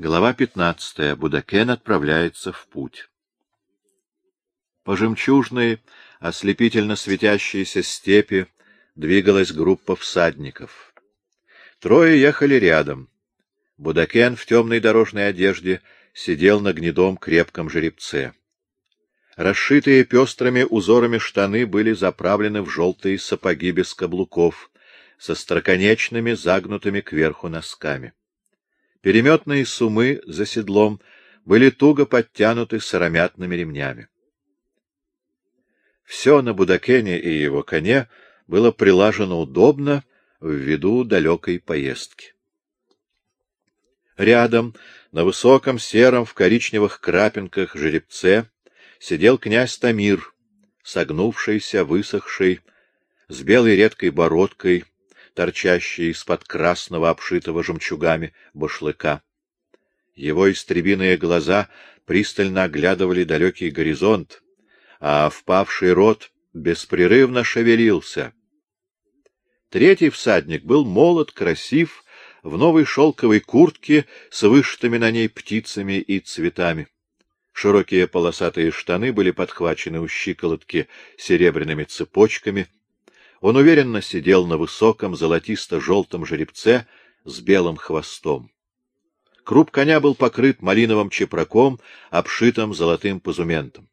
Глава 15. Будакен отправляется в путь. По жемчужной, ослепительно светящейся степи двигалась группа всадников. Трое ехали рядом. Будакен в темной дорожной одежде сидел на гнедом крепком жеребце. Расшитые пестрыми узорами штаны были заправлены в желтые сапоги без каблуков, со строконечными, загнутыми кверху носками. Переметные сумы за седлом были туго подтянуты сыромятными ремнями. Все на Будакене и его коне было прилажено удобно в виду далекой поездки. Рядом, на высоком сером в коричневых крапинках жеребце, сидел князь Тамир, согнувшийся, высохший, с белой редкой бородкой, торчащей из-под красного, обшитого жемчугами, башлыка. Его истребиные глаза пристально оглядывали далекий горизонт, а впавший рот беспрерывно шевелился. Третий всадник был молод, красив, в новой шелковой куртке с вышитыми на ней птицами и цветами. Широкие полосатые штаны были подхвачены у щиколотки серебряными цепочками. Он уверенно сидел на высоком золотисто-желтом жеребце с белым хвостом. Круп коня был покрыт малиновым чепраком, обшитым золотым позументом.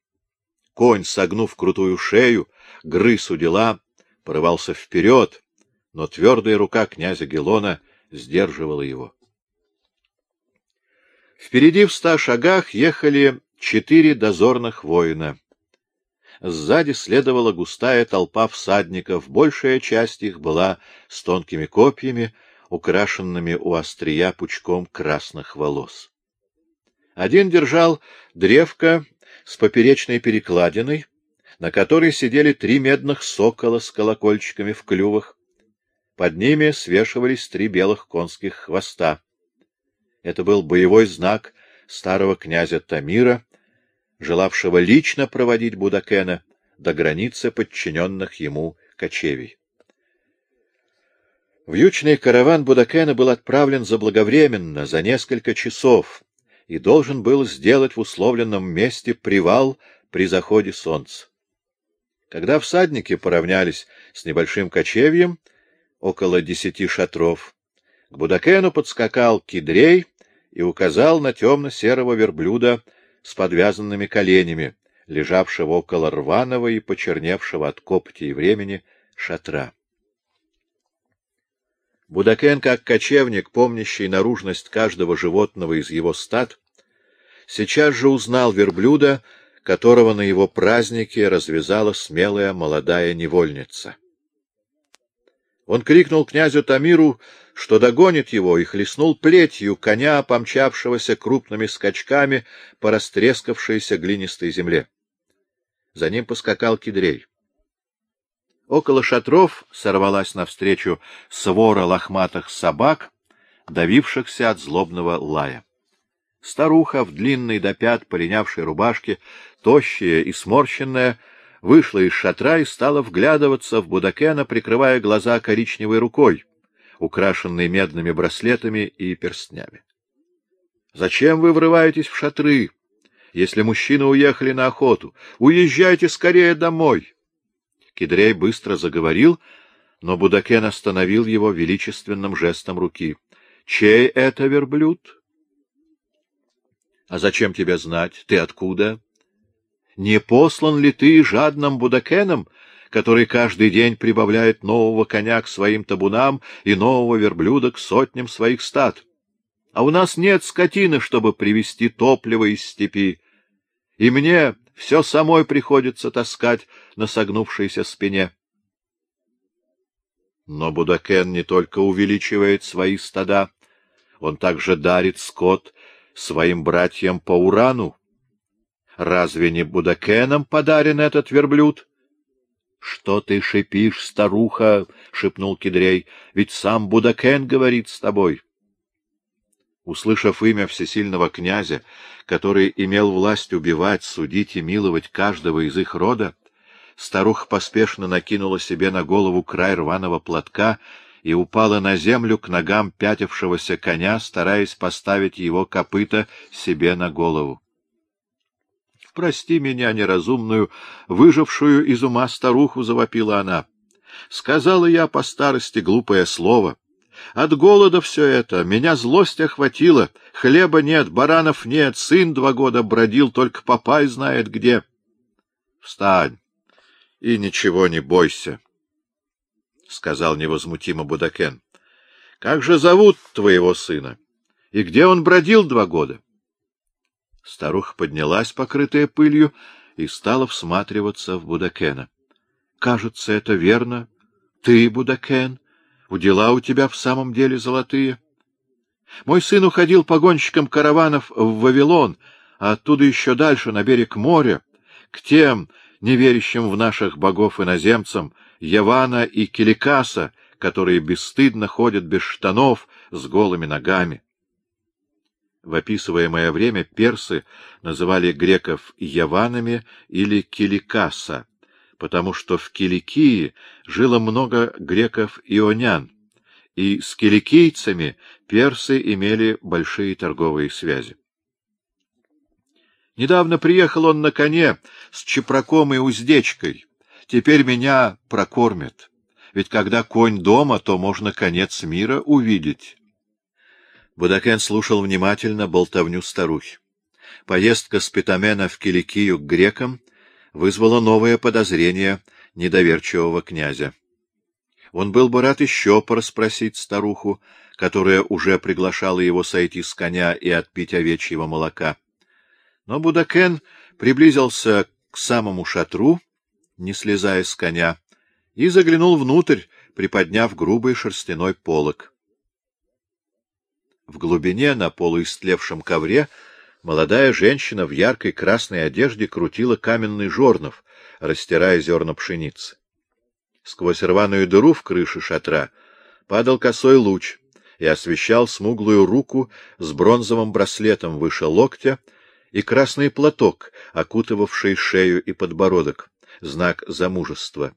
Конь, согнув крутую шею, грыз у дела, порывался вперед, но твердая рука князя Гелона сдерживала его. Впереди в ста шагах ехали четыре дозорных воина. Сзади следовала густая толпа всадников, большая часть их была с тонкими копьями, украшенными у острия пучком красных волос. Один держал древко с поперечной перекладиной, на которой сидели три медных сокола с колокольчиками в клювах, под ними свешивались три белых конских хвоста. Это был боевой знак старого князя Тамира, желавшего лично проводить Будакена до границы подчиненных ему кочевий. Вьючный караван Будакена был отправлен заблаговременно, за несколько часов, и должен был сделать в условленном месте привал при заходе солнца. Когда всадники поравнялись с небольшим кочевьем, около десяти шатров. К Будакену подскакал кидрей и указал на темно-серого верблюда с подвязанными коленями, лежавшего около рваного и почерневшего от копоти и времени шатра. Будакен, как кочевник, помнящий наружность каждого животного из его стад, сейчас же узнал верблюда, которого на его празднике развязала смелая молодая невольница. Он крикнул князю Тамиру, что догонит его, и хлестнул плетью коня, помчавшегося крупными скачками по растрескавшейся глинистой земле. За ним поскакал кедрей. Около шатров сорвалась навстречу свора лохматых собак, давившихся от злобного лая. Старуха в длинной до пят полинявшей рубашке, тощая и сморщенная, вышла из шатра и стала вглядываться в Будакена, прикрывая глаза коричневой рукой, украшенной медными браслетами и перстнями. — Зачем вы врываетесь в шатры, если мужчины уехали на охоту? Уезжайте скорее домой! Кедрей быстро заговорил, но Будакен остановил его величественным жестом руки. — Чей это верблюд? — А зачем тебе знать? Ты откуда? — не послан ли ты жадным Будакеном, который каждый день прибавляет нового коня к своим табунам и нового верблюда к сотням своих стад? А у нас нет скотины, чтобы привезти топливо из степи, и мне все самой приходится таскать на согнувшейся спине. Но Будакен не только увеличивает свои стада, он также дарит скот своим братьям по урану. Разве не Будакеном подарен этот верблюд? — Что ты шипишь, старуха? — шепнул Кедрей. — Ведь сам Будакен говорит с тобой. Услышав имя всесильного князя, который имел власть убивать, судить и миловать каждого из их рода, старуха поспешно накинула себе на голову край рваного платка и упала на землю к ногам пятившегося коня, стараясь поставить его копыта себе на голову. «Прости меня, неразумную, выжившую из ума старуху», — завопила она. «Сказала я по старости глупое слово. От голода все это, меня злость охватила, хлеба нет, баранов нет, сын два года бродил, только папай знает где». «Встань и ничего не бойся», — сказал невозмутимо Будакен. — Как же зовут твоего сына? И где он бродил два года? Старуха поднялась, покрытая пылью, и стала всматриваться в Будакена. — Кажется, это верно. Ты, Будакен, удила у тебя в самом деле золотые. Мой сын уходил погонщиком караванов в Вавилон, а оттуда еще дальше, на берег моря, к тем, неверящим в наших богов-иноземцам, Явана и Киликаса, которые бесстыдно ходят без штанов с голыми ногами. В описываемое время персы называли греков Яванами или Киликаса, потому что в Киликии жило много греков-ионян, и с киликийцами персы имели большие торговые связи. Недавно приехал он на коне с чепраком и уздечкой. Теперь меня прокормят. Ведь когда конь дома, то можно конец мира увидеть. Будакен слушал внимательно болтовню старухи. Поездка с Питамена в Киликию к грекам вызвала новое подозрение недоверчивого князя. Он был бы рад еще порасспросить старуху, которая уже приглашала его сойти с коня и отпить овечьего молока. Но Будакен приблизился к самому шатру, не слезая с коня, и заглянул внутрь, приподняв грубый шерстяной полог. В глубине, на полуистлевшем ковре, молодая женщина в яркой красной одежде крутила каменный жорнов, растирая зерна пшеницы. Сквозь рваную дыру в крыше шатра падал косой луч и освещал смуглую руку с бронзовым браслетом выше локтя и красный платок, окутывавший шею и подбородок знак замужества.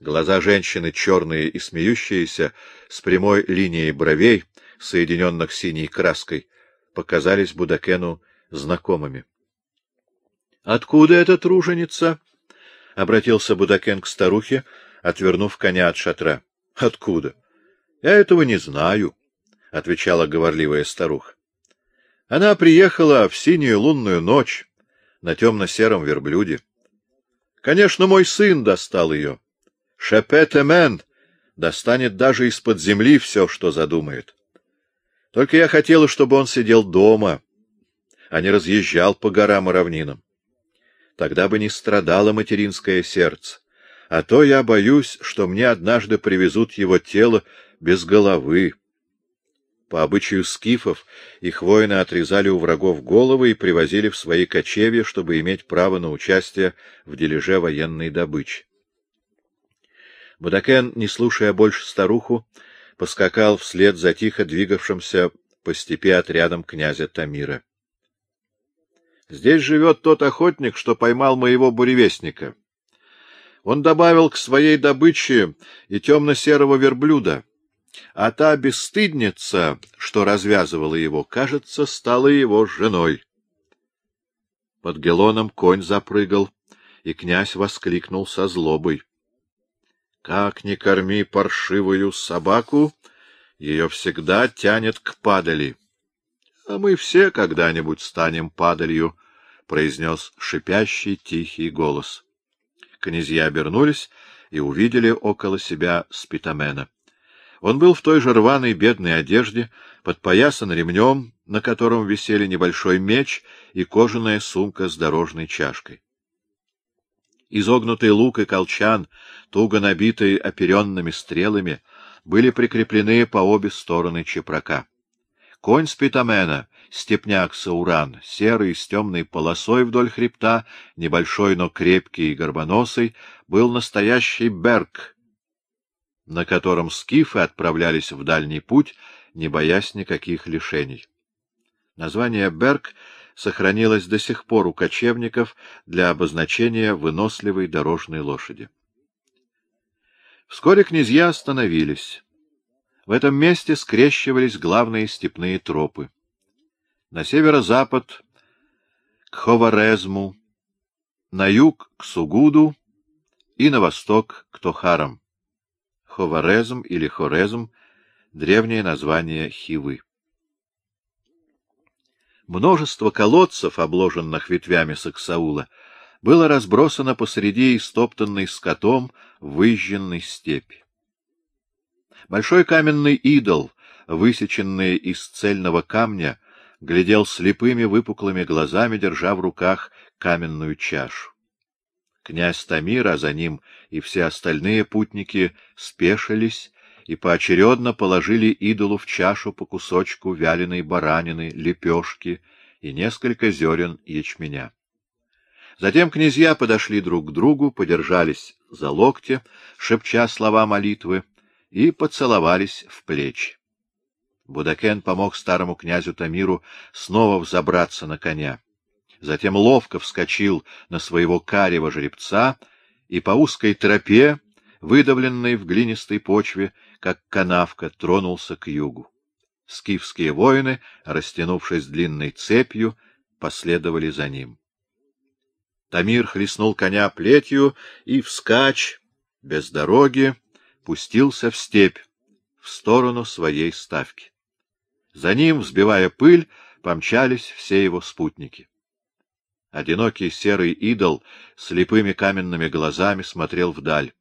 Глаза женщины, черные и смеющиеся, с прямой линией бровей, соединенных синей краской, показались Будакену знакомыми. — Откуда эта труженица? — обратился Будакен к старухе, отвернув коня от шатра. — Откуда? — Я этого не знаю, — отвечала говорливая старуха. Она приехала в синюю лунную ночь на темно-сером верблюде. Конечно, мой сын достал ее. Шепет-эмен достанет даже из-под земли все, что задумает. Только я хотела, чтобы он сидел дома, а не разъезжал по горам и равнинам. Тогда бы не страдало материнское сердце. А то я боюсь, что мне однажды привезут его тело без головы. По обычаю скифов их воины отрезали у врагов головы и привозили в свои кочевья, чтобы иметь право на участие в дележе военной добычи. Будакен, не слушая больше старуху, поскакал вслед за тихо двигавшимся по степи отрядом князя Тамира. Здесь живет тот охотник, что поймал моего буревестника. Он добавил к своей добыче и темно-серого верблюда — а та бесстыдница, что развязывала его, кажется, стала его женой. Под гелоном конь запрыгал, и князь воскликнул со злобой. — Как не корми паршивую собаку, ее всегда тянет к падали. — А мы все когда-нибудь станем падалью, — произнес шипящий тихий голос. Князья обернулись и увидели около себя Спитамена. Он был в той же рваной бедной одежде, подпоясан ремнем, на котором висели небольшой меч и кожаная сумка с дорожной чашкой. Изогнутый лук и колчан, туго набитые оперенными стрелами, были прикреплены по обе стороны чепрака. Конь спитамена, степняк Сауран, серый с темной полосой вдоль хребта, небольшой, но крепкий и горбоносый, был настоящий берг — на котором скифы отправлялись в дальний путь, не боясь никаких лишений. Название «Берг» сохранилось до сих пор у кочевников для обозначения выносливой дорожной лошади. Вскоре князья остановились. В этом месте скрещивались главные степные тропы. На северо-запад — к Ховарезму, на юг — к Сугуду и на восток — к Тохарам. Ховарезм или Хорезм — древнее название Хивы. Множество колодцев, обложенных ветвями саксаула, было разбросано посреди истоптанной скотом выжженной степи. Большой каменный идол, высеченный из цельного камня, глядел слепыми выпуклыми глазами, держа в руках каменную чашу. Князь Тамир, а за ним и все остальные путники спешились и поочередно положили идолу в чашу по кусочку вяленой баранины, лепешки и несколько зерен ячменя. Затем князья подошли друг к другу, подержались за локти, шепча слова молитвы, и поцеловались в плечи. Будакен помог старому князю Тамиру снова взобраться на коня. Затем ловко вскочил на своего карего жеребца и по узкой тропе, выдавленной в глинистой почве, как канавка, тронулся к югу. Скифские воины, растянувшись длинной цепью, последовали за ним. Тамир хлестнул коня плетью и, вскач, без дороги, пустился в степь, в сторону своей ставки. За ним, взбивая пыль, помчались все его спутники. Одинокий серый идол слепыми каменными глазами смотрел вдаль,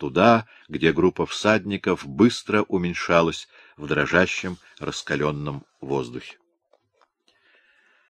туда, где группа всадников быстро уменьшалась в дрожащем раскаленном воздухе.